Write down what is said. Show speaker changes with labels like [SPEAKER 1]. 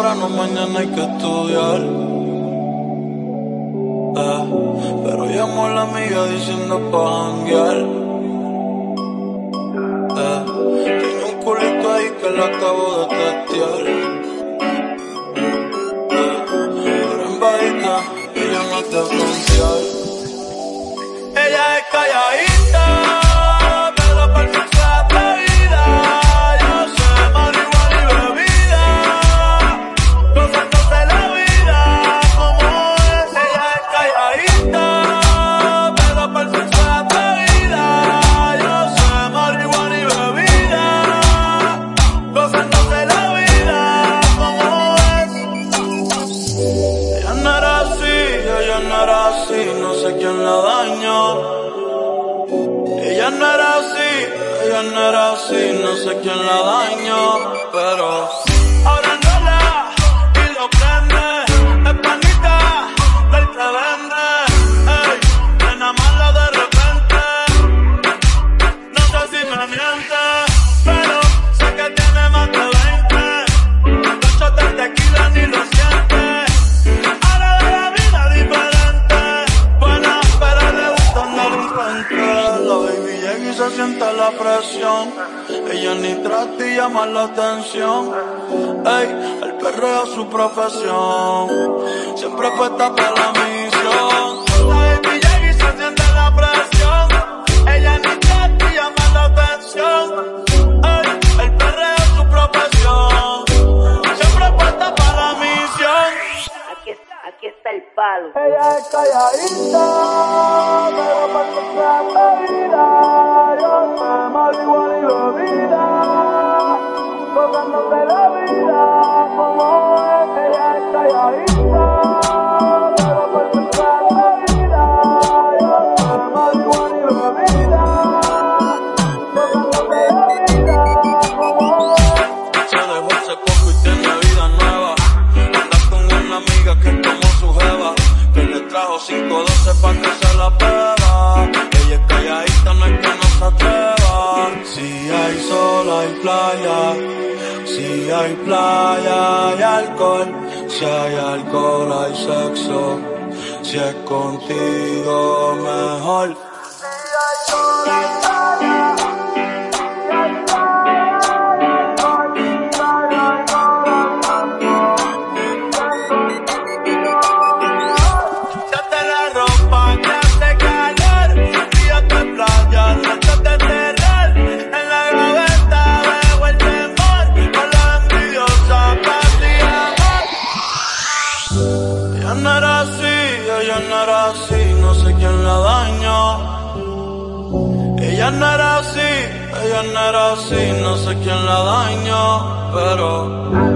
[SPEAKER 1] temprano, mañana hay que estudiar. Eh, pero llamo a la amiga diciendo pa' janguear. Eh, tiene un culito ahí que la acabo de testear. Eh, pero en bajita, ella no te confiar. Ella no era así, no sé quién la dañó. Ella no era así, ella no era así, no sé quién la dañó, pero la presión, ella ni trata y llama la atención, ey, el perreo es su profesión, siempre puesta para la misión, la baby llega y se siente la presión, ella ni trata y llama la atención, ey, el perreo es su profesión, siempre puesta para la misión.
[SPEAKER 2] Aquí está, aquí está el palo.
[SPEAKER 1] Ella es calladita, pero perfecta 512 pa' que se la beba. Ella es calladita, no es que no se atreva. Si hay sol, hay playa. Si hay playa, hay alcohol. Si hay alcohol, hay sexo. Si es contigo, mejor. Quítate no era así No sé quién la dañó. Ella no era así, ella no era así No sé quién la dañó Pero